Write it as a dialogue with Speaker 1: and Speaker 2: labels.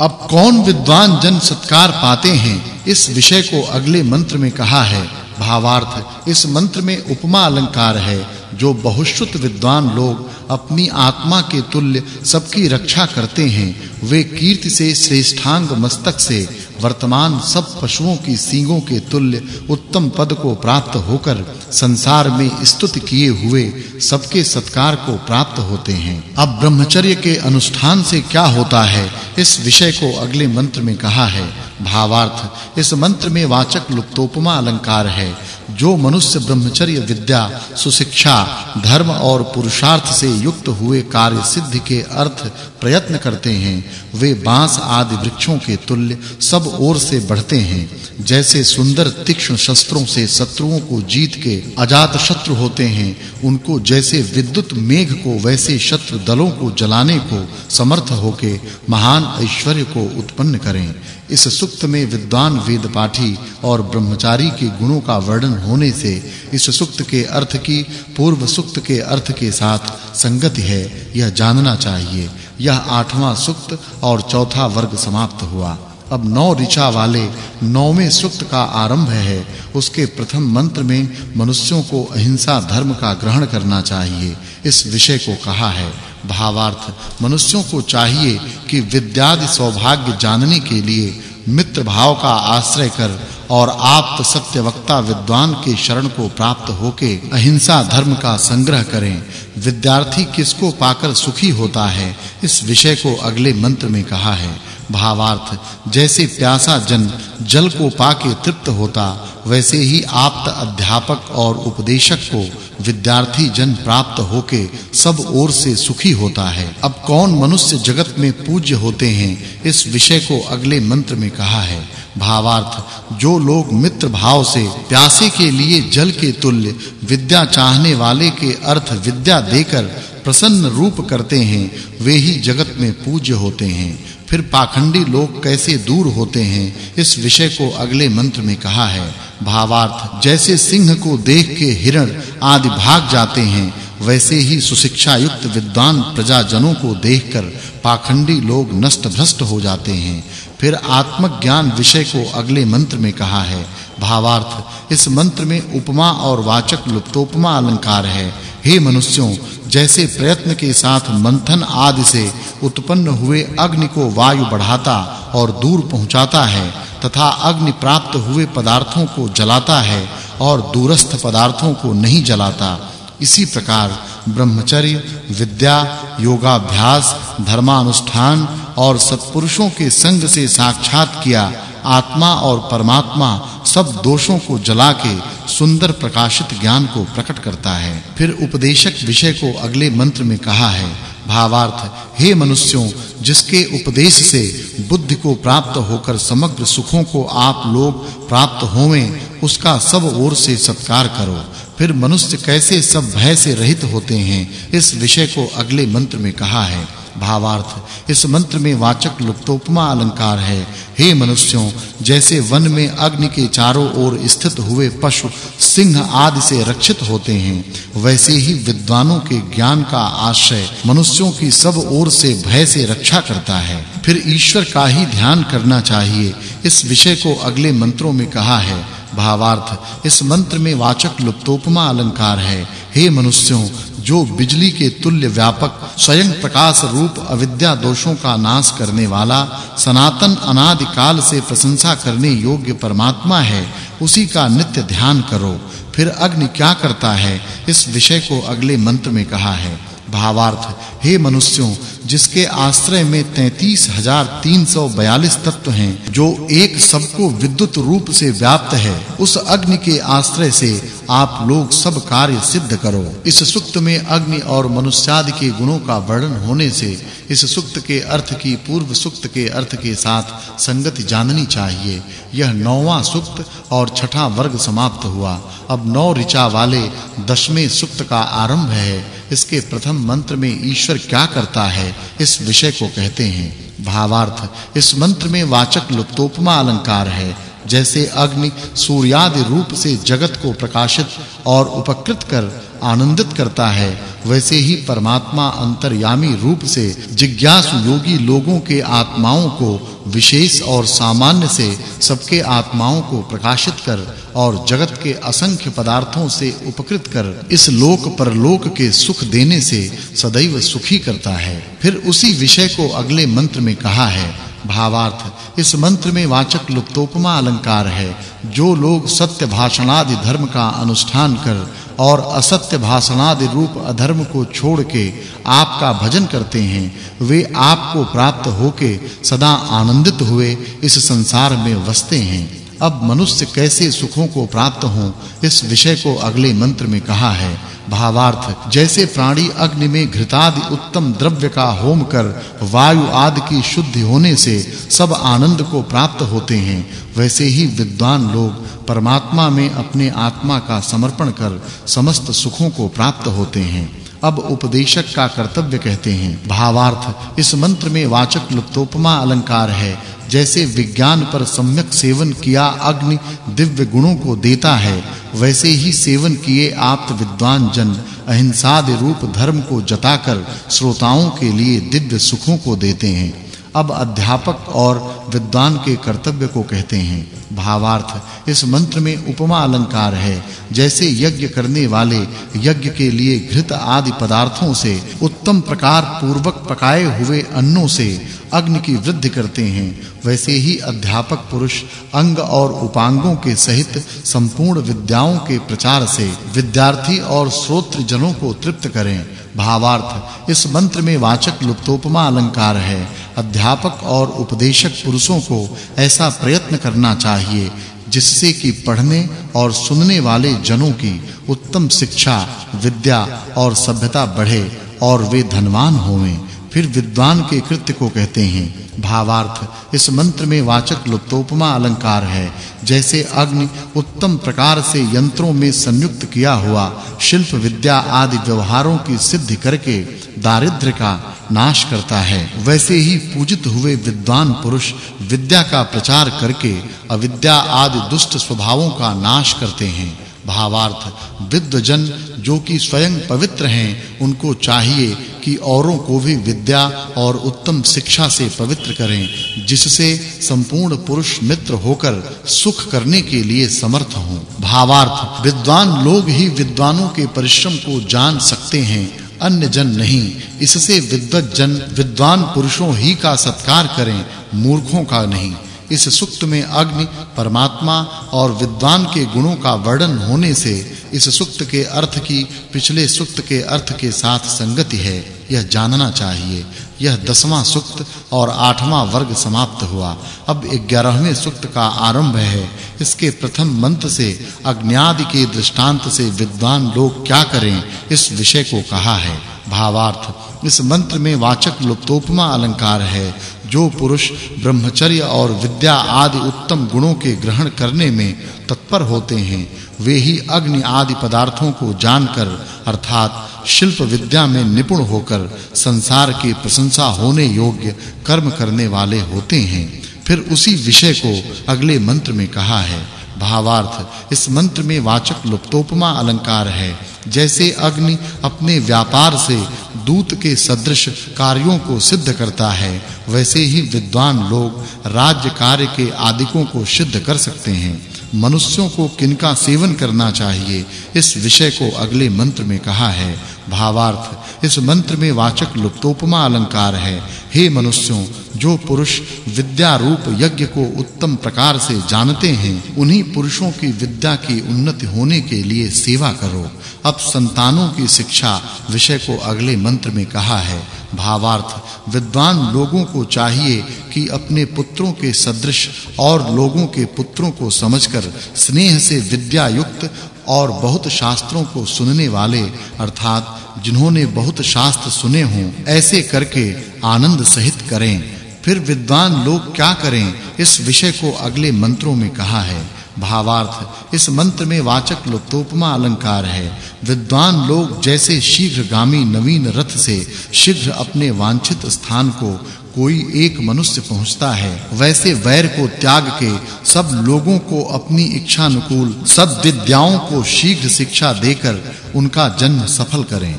Speaker 1: अब कौन विद्वान जन सत्कार पाते हैं? इस विषय को अगले मंत्र में कहा है। भावार्थ, इस मंत्र में उपमा अलंकार है। जो बहुश्रुत विद्वान लोग अपनी आत्मा के तुल्य सबकी रक्षा करते हैं, वे कीर्ति से, श्रेष्ठांग मस्तक से वर्तमान सब पशुओं की सींगों के तुल्य उत्तम पद को प्राप्त होकर संसार में स्तुति किए हुए सबके सत्कार को प्राप्त होते हैं। अब ब्रह्मचर्य के अनुष्ठान से क्या होता है? इस विषय को अगले मंत्र में कहा है। भावार्थ, इस मंत्र में वाचक् लुप्तोपमा अलंकार है। जो मनुष्य ब्रह्मचर्य विद्या, सुशिक्षा, धर्म और पुरुषार्थ से युक्त हुए कार्य सिद्धि के अर्थ प्रयत्न करते हैं, वे बाँस आदि वृक्षों के तुल्य सब ओर से बढ़ते हैं, जैसे सुंदर तीक्ष्ण शस्त्रों से शत्रुओं को जीत के अजात शत्रु होते हैं, उनको जैसे विद्युत मेघ को वैसे शत्रु दलों को जलाने को समर्थ होके महान ऐश्वर्य को उत्पन्न करें। इस सुक्त में विद्वान वेद पाठी और ब्रह्मचारी के गुणों का वर्णन होने से इस सुक्त के अर्थ की, पूर्व सुक्त के अर्थ के साथ संगति है, यह जानना चाहिए। यह आठवां सुक्त और चौथा वर्ग समाप्त हुआ। अब नौ ऋचा वाले नौवें सुक्त का आरंभ है। उसके प्रथम मंत्र में मनुष्यों को अहिंसा धर्म का ग्रहण करना चाहिए। इस विषय को कहा है। भावार्थ, मनुष्यों को चाहिए कि विद्यादि सौभाग्य जानने के लिए मित्र भाव का आश्रय कर और आप्त सत्य वक्ता विद्वान के शरण को प्राप्त होके अहिंसा धर्म का संग्रह करें। विद्यार्थी किसको पाकर सुखी होता है? इस विषय को अगले मंत्र में कहा है। भावार्थ। जैसे प्यासा जन जल को पाके तृप्त होता, वैसे ही आप्त अध्यापक और उपदेशक को विद्यार्थी जन प्राप्त होके सब ओर से सुखी होता है। अब कौन मनुष्य जगत में पूज्य होते हैं, इस विषय को अगले मंत्र में कहा है। भावार्थ, जो लोग मित्र भाव से प्यासे के लिए जल के तुल्य विद्या चाहने वाले के अर्थ विद्या देकर प्रसन्न रूप करते हैं, वे ही जगत में पूज्य होते हैं। फिर पाखंडी लोग कैसे दूर होते हैं, इस विषय को अगले मंत्र में कहा है। भावार्थ, जैसे सिंह को देख के हिरण आदि भाग जाते हैं, वैसे ही सुशिक्षा युक्त विद्वान प्रजाजनों को देखकर पाखंडी लोग नष्ट भ्रष्ट हो जाते हैं। फिर आत्मज्ञान विषय को अगले मंत्र में कहा है। भावार्थ, इस मंत्र में उपमा और वाचक् लुप्तोपमा अलंकार है। हे मनुष्यों, जैसे प्रयत्न के साथ मंथन आदि से उत्पन्न हुए अग्नि को वायु बढ़ाता और दूर पहुंचाता है, तथा अग्नि प्राप्त हुए पदार्थों को जलाता है और दूरस्थ पदार्थों को नहीं जलाता। इसी प्रकार ब्रह्मचर्य, विद्या, योगाभ्यास, धर्मानुष्ठान और सत्पुरुषों के संग से साक्षात किया आत्मा और परमात्मा सब दोषों को जला के सुंदर प्रकाशित ज्ञान को प्रकट करता है। फिर उपदेशक विषय को अगले मंत्र में कहा है, भावार्थ, हे मनुष्यों, जिसके उपदेश से बुद्धि को प्राप्त होकर समग्र सुखों को आप लोग प्राप्त होवें, उसका सब ओर से सत्कार करो। फिर मनुष्य कैसे सब भय से रहित होते हैं, इस विषय को अगले मंत्र में कहा है भावार्थ। इस मंत्र में वाचक् लुप्तोपमा अलंकार है। हे मनुष्यों, जैसे वन में अग्नि के चारों ओर स्थित हुए पशु सिंह आदि से रक्षित होते हैं, वैसे ही विद्वानों के ज्ञान का आश्रय मनुष्यों की सब ओर से भय से रक्षा करता है। फिर ईश्वर का ही ध्यान करना चाहिए। इस विषय को अगले मंत्रों में कहा है। भावार्थ, इस मंत्र में वाचक् लुप्तोपमा अलंकार है। हे मनुष्यों, जो बिजली के तुल्य व्यापक, स्वयं प्रकाश रूप अविद्या दोषों का नाश करने वाला, सनातन अनादि काल से प्रशंसा करने योग्य परमात्मा है, उसी का नित्य ध्यान करो। फिर अग्नि क्या करता है? इस विषय को अगले मंत्र में कहा है। भावार्थ। हे मनुष्यों, जिसके आश्रय में 33342 तत्व हैं, जो एक सबको विद्युत रूप से व्याप्त है, उस अग्नि के आश्रय से आप लोग सब कार्य सिद्ध करो। इस सुक्त में अग्नि और मनुष्यादि के गुणों का वर्णन होने से इस सुक्त के अर्थ की पूर्व सुक्त के अर्थ के साथ संगति जाननी चाहिए। यह नौवां सुक्त और छठा वर्ग समाप्त हुआ। अब नौ ऋचा वाले दसवें सुक्त का आरंभ है। इसके प्रथम मंत्र में ईश्वर क्या करता है, इस विषय को कहते हैं। भावार्थ, इस मंत्र में वाचक् लुप्तोपमा अलंकार है, जैसे अग्नि सूर्यादि रूप से जगत को प्रकाशित और उपकृत कर आनंदित करता है, वैसे ही परमात्मा अंतर्यामी रूप से जिज्ञासु योगी लोगों के आत्माओं को विशेष और सामान्य से सबके आत्माओं को प्रकाशित कर और जगत के असंख्य पदार्थों से उपकृत कर इस लोक परलोक के सुख देने से सदैव सुखी करता है। फिर उसी विषय को अगले मंत्र में कहा है। भावार्थ, इस मंत्र में वाचक् लुप्तोपमा अलंकार है, जो लोग सत्य भाषणादि धर्म का अनुष्ठान कर और असत्य भाषणादि रूप अधर्म को छोड़ के आपका भजन करते हैं, वे आपको प्राप्त होके सदा आनंदित हुए इस संसार में वसते हैं। अब मनुष्य कैसे सुखों को प्राप्त हों, इस विषय को अगले मंत्र में कहा है। भावार्थ, जैसे प्राणी अग्नि में घृतादि उत्तम द्रव्य का होम कर वायु आदि की शुद्धि होने से सब आनंद को प्राप्त होते हैं, वैसे ही विद्वान लोग परमात्मा में अपने आत्मा का समर्पण कर समस्त सुखों को प्राप्त होते हैं। अब उपदेशक का कर्तव्य कहते हैं, भावार्थ, इस मंत्र में वाचक् लुप्तोपमा अलंकार है जैसे विज्ञान पर सम्यक सेवन किया अग्नि दिव्य गुणों को देता है, वैसे ही सेवन किए आप विद्वान जन अहिंसादि रूप धर्म को जताकर श्रोताओं के लिए दिव्य सुखों को देते हैं। अब अध्यापक और विद्वान के कर्तव्य को कहते हैं। भावार्थ। इस मंत्र में उपमा अलंकार है। जैसे यज्ञ करने वाले यज्ञ के लिए घृत आदि पदार्थों से उत्तम प्रकार पूर्वक पकाए हुए अन्नों से अग्नि की वृद्धि करते हैं। वैसे ही अध्यापक पुरुष अंग और उपांगों के सहित संपूर्ण विद्याओं के प्रचार से विद्यार्थी और श्रोत्र जनों को तृप्त करें। भावार्थ। इस मंत्र में वाचक् लुप्तोपमा अलंकार है। अध्यापक और उपदेशक पुरुषों को ऐसा प्रयत्न करना चाहिए। जिससे कि पढ़ने और सुनने वाले जनों की उत्तम शिक्षा, विद्या और सभ्यता बढ़े और वे धनवान होवें। फिर विद्वान के कृत्य को कहते हैं, भावार्थ, इस मंत्र में वाचक् लुप्तोपमा अलंकार है, जैसे अग्नि उत्तम प्रकार से यंत्रों में संयुक्त किया हुआ, शिल्प विद्या आदि व्यवहारों की सिद्धि करके दारिद्र्य का नाश करता है। वैसे ही पूजित हुए विद्वान पुरुष विद्या का प्रचार करके अविद्या आदि दुष्ट स्वभावों का नाश करते हैं। भावार्थ। विद्वजन जो कि स्वयं पवित्र हैं, उनको चाहिए कि औरों को भी विद्या और उत्तम शिक्षा से पवित्र करें, जिससे संपूर्ण पुरुष मित्र होकर सुख करने के लिए समर्थ हों। भावार्थ। विद्वान लोग ही विद्वानों के परिश्रम को जान सकते हैं अन्य जन नहीं। इससे विद्वत जन विद्वान पुरुषों ही का सत्कार करें, मूर्खों का नहीं। इस सुक्त में अग्नि, परमात्मा और विद्वान के गुणों का वर्णन होने से इस सुक्त के अर्थ की, पिछले सुक्त के अर्थ के साथ संगति है। यह जानना चाहिए। यह दसवां सुक्त और आठवां वर्ग समाप्त हुआ। अब 11वें सुक्त का आरंभ है। इसके प्रथम मंत्र से अज्ञादि के दृष्टांत से विद्वान लोग क्या करें, इस विषय को कहा है। भावार्थ इस मंत्र में वाचक् लुप्तोपमा अलंकार है, जो पुरुष, ब्रह्मचर्य और विद्या आदि उत्तम गुणों के ग्रहण करने में तत्पर होते हैं। वे ही अग्नि आदि पदार्थों को जानकर, अर्थात शिल्प विद्या में निपुण होकर, संसार की प्रशंसा होने योग्य कर्म करने वाले होते हैं। फिर उसी विषय को अगले मंत्र में कहा है। भावार्थ। इस मंत्र में वाचक् लुप्तोपमा अलंकार है। जैसे अग्नि अपने व्यापार से दूत के सदृश कार्यों को सिद्ध करता है, वैसे ही विद्वान लोग राज्य कार्य के आदिकों को सिद्ध कर सकते हैं। मनुष्यों को किनका सेवन करना चाहिए? इस विषय को अगले मंत्र में कहा है। भावार्थ, इस मंत्र में वाचक् लुप्तोपमा अलंकार है। हे मनुष्यों, जो पुरुष विद्या रूप यज्ञ को उत्तम प्रकार से जानते हैं, उन्हीं पुरुषों की विद्या की उन्नति होने के लिए सेवा करो। अब संतानों की शिक्षा विषय को अगले मंत्र में कहा है। भावार्थ। विद्वान लोगों को चाहिए कि अपने पुत्रों के सदृश और लोगों के पुत्रों को समझकर स्नेह से विद्या युक्त और बहुत शास्त्रों को सुनने वाले, अर्थात जिन्होंने बहुत शास्त्र सुने हों, ऐसे करके आनंद सहित करें। फिर विद्वान लोग क्या करें? इस विषय को अगले मंत्रों में कहा है। भावार्थ। इस मंत्र में वाचक् लुप्तोपमा अलंकार है। विद्वान लोग जैसे शीघ्रगामी नवीन रथ से शीघ्र अपने वांछित स्थान को कोई एक मनुष्य पहुँचता है, वैसे वैर को त्याग के सब लोगों को अपनी इच्छा अनुकूल सद्विद्याओं को शीघ्र शिक्षा देकर उनका जन्म सफल करें।